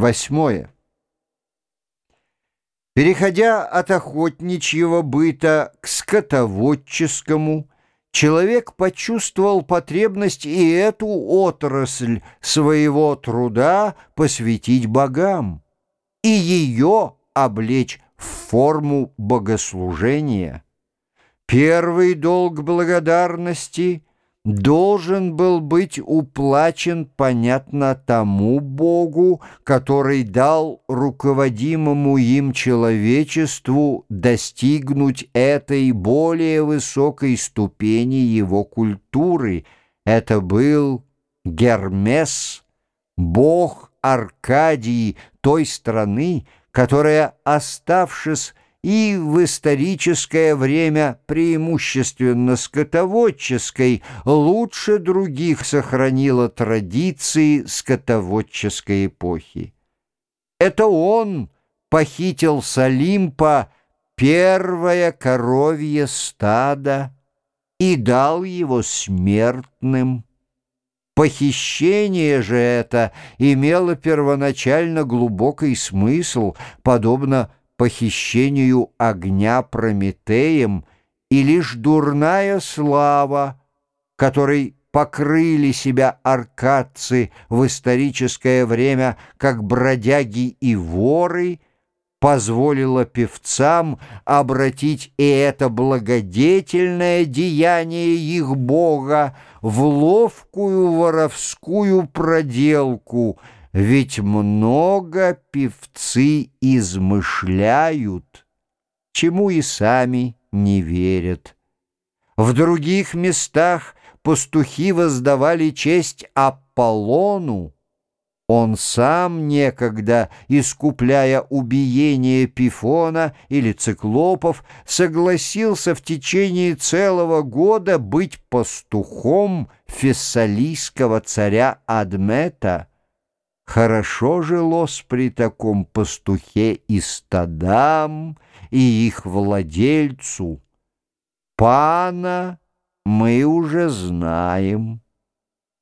Восьмое. Переходя от охотничьего быта к скотоводческому, человек почувствовал потребность и эту отрасль своего труда посвятить богам и ее облечь в форму богослужения. Первый долг благодарности должен был быть уплачен, понятно, тому Богу, который дал руководимому им человечеству достигнуть этой более высокой ступени его культуры. Это был Гермес, бог Аркадии той страны, которая, оставшись и в историческое время преимущественно скотоводческой лучше других сохранила традиции скотоводческой эпохи. Это он похитил с Олимпа первое коровье стадо и дал его смертным. Похищение же это имело первоначально глубокий смысл, подобно похищению огня Прометеем, и лишь дурная слава, которой покрыли себя аркадцы в историческое время как бродяги и воры, позволила певцам обратить и это благодетельное деяние их Бога в ловкую воровскую проделку — ведь много певцы измышляют, чему и сами не верят. В других местах пастухи воздавали честь Аполлону. Он сам некогда, искупляя убиение Пифона или циклопов, согласился в течение целого года быть пастухом фессалийского царя Адмета. Хорошо жилось при таком пастухе и стадам, и их владельцу. Пана мы уже знаем.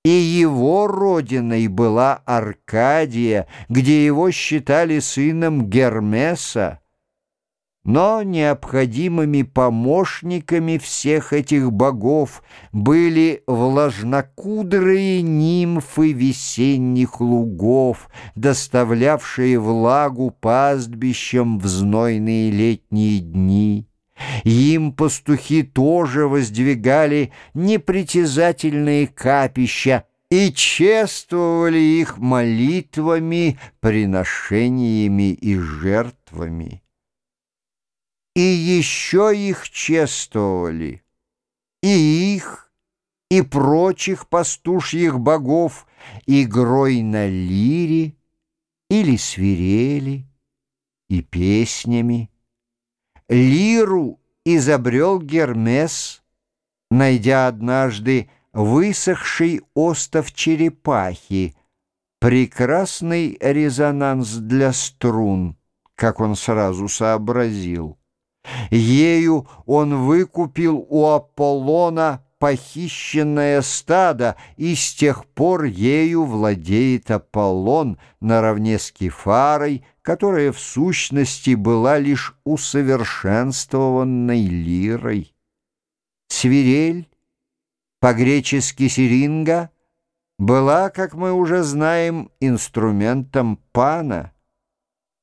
И его родиной была Аркадия, где его считали сыном Гермеса. Но необходимыми помощниками всех этих богов были влажнокудрые нимфы весенних лугов, доставлявшие влагу пастбищам в знойные летние дни. Им пастухи тоже воздвигали непритязательные капища и чествовали их молитвами, приношениями и жертвами и еще их чествовали, и их, и прочих пастушьих богов игрой на лире или свирели и песнями. Лиру изобрел Гермес, найдя однажды высохший остов черепахи, прекрасный резонанс для струн, как он сразу сообразил. Ею он выкупил у Аполлона похищенное стадо, и с тех пор ею владеет Аполлон наравне с Кефарой, которая в сущности была лишь усовершенствованной лирой. Свирель, по-гречески сиринга, была, как мы уже знаем, инструментом пана —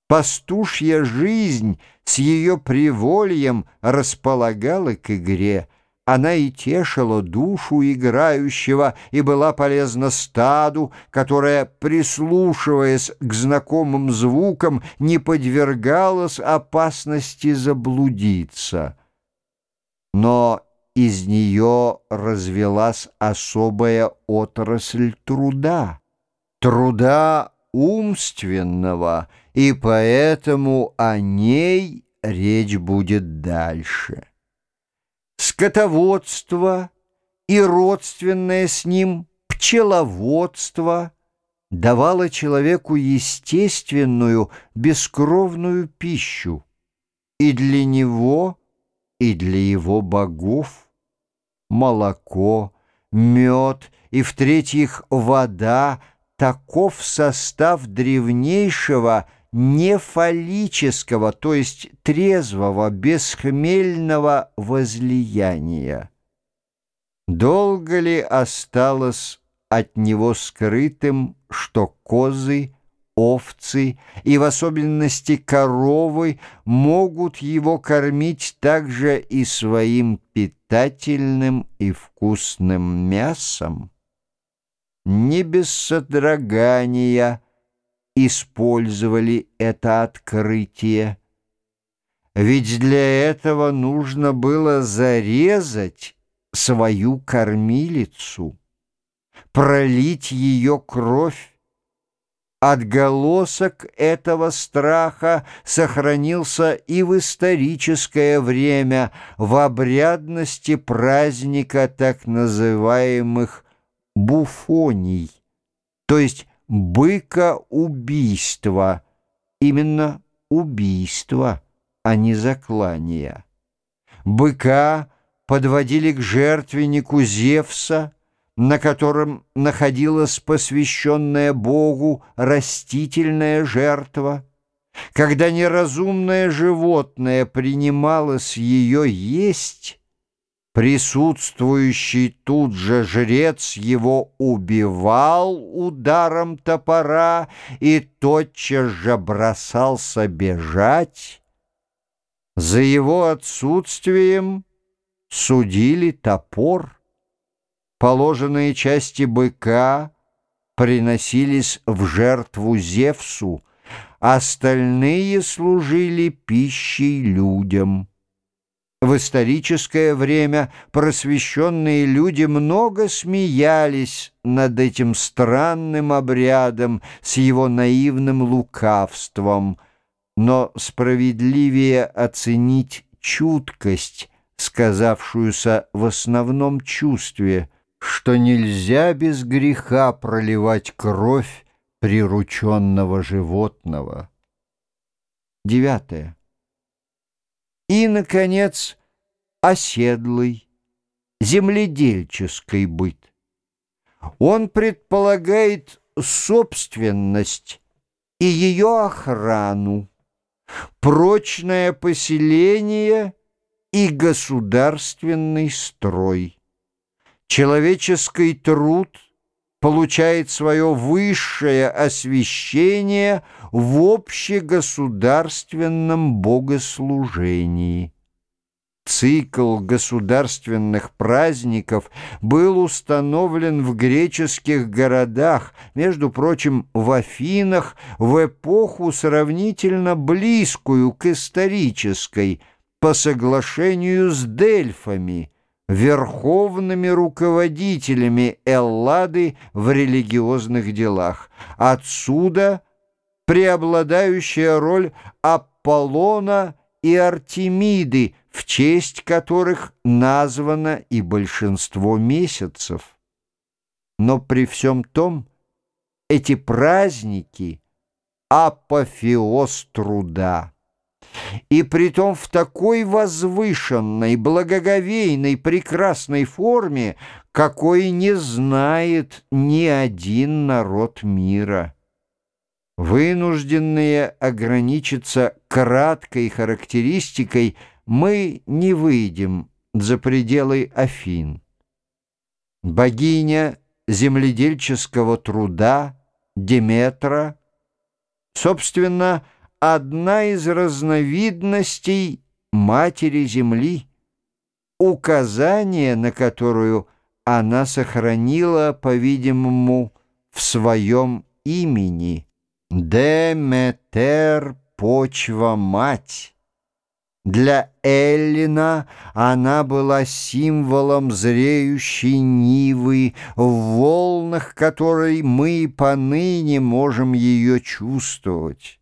Пастушья жизнь с ее привольем располагала к игре. Она и тешила душу играющего и была полезна стаду, которое, прислушиваясь к знакомым звукам, не подвергалось опасности заблудиться. Но из нее развелась особая отрасль труда. Труда умственного, и поэтому о ней речь будет дальше. Скотоводство и родственное с ним пчеловодство давало человеку естественную бескровную пищу и для него, и для его богов. Молоко, мед и, в-третьих, вода — таков состав древнейшего нефаллического, то есть трезвого, бесхмельного возлияния. Долго ли осталось от него скрытым, что козы, овцы и в особенности коровы могут его кормить также и своим питательным и вкусным мясом? Не без содрогания использовали это открытие. Ведь для этого нужно было зарезать свою кормилицу пролить ее кровь. Отголосок этого страха сохранился и в историческое время в обрядности праздника так называемых буфоний, то есть быка-убийства, именно убийства, а не заклания. Быка подводили к жертвеннику Зевса, на котором находилась посвященная Богу растительная жертва, когда неразумное животное принималось ее есть, присутствующий тут же жрец его убивал ударом топора и тотчас же бросался бежать, за его отсутствием судили топор. Положенные части быка приносились в жертву Зевсу, остальные служили пищей людям. В историческое время просвещенные люди много смеялись над этим странным обрядом с его наивным лукавством, но справедливее оценить чуткость, сказавшуюся в основном чувстве – что нельзя без греха проливать кровь прирученного животного. Девятое. И, наконец, оседлый, земледельческий быт. Он предполагает собственность и ее охрану, прочное поселение и государственный строй. Человеческий труд получает свое высшее освящение в общегосударственном богослужении. Цикл государственных праздников был установлен в греческих городах, между прочим, в Афинах, в эпоху сравнительно близкую к исторической, по соглашению с Дельфами – верховными руководителями Эллады в религиозных делах. Отсюда преобладающая роль Аполлона и Артемиды, в честь которых названо и большинство месяцев. Но при всем том эти праздники — апофеоз труда и притом в такой возвышенной, благоговейной, прекрасной форме, какой не знает ни один народ мира. Вынужденные ограничиться краткой характеристикой, мы не выйдем за пределы Афин. Богиня земледельческого труда Деметра, собственно, одна из разновидностей Матери Земли, указание на которую она сохранила, по-видимому, в своем имени «Деметер почва-мать». Для Эллина она была символом зреющей нивы, в волнах которой мы поныне можем ее чувствовать.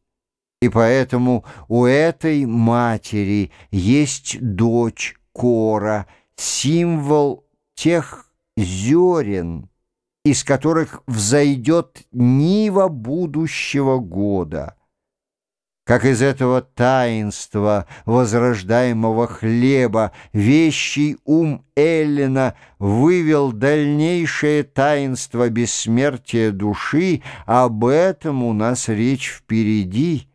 И поэтому у этой матери есть дочь Кора, символ тех зерен, из которых взойдет нива будущего года. как из этого таинства возрождаемого хлеба вещий ум Эллина вывел дальнейшее таинство бессмертия души, об этом у нас речь впереди.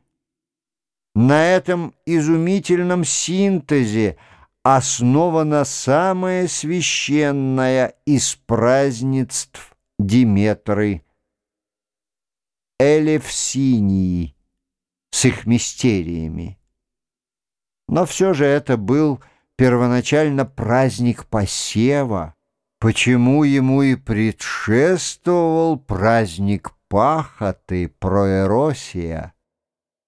На этом изумительном синтезе основано самое священное из празднеств Диметры — Элевсинии с их мистериями. Но все же это был первоначально праздник посева, почему ему и предшествовал праздник пахоты, проэросия.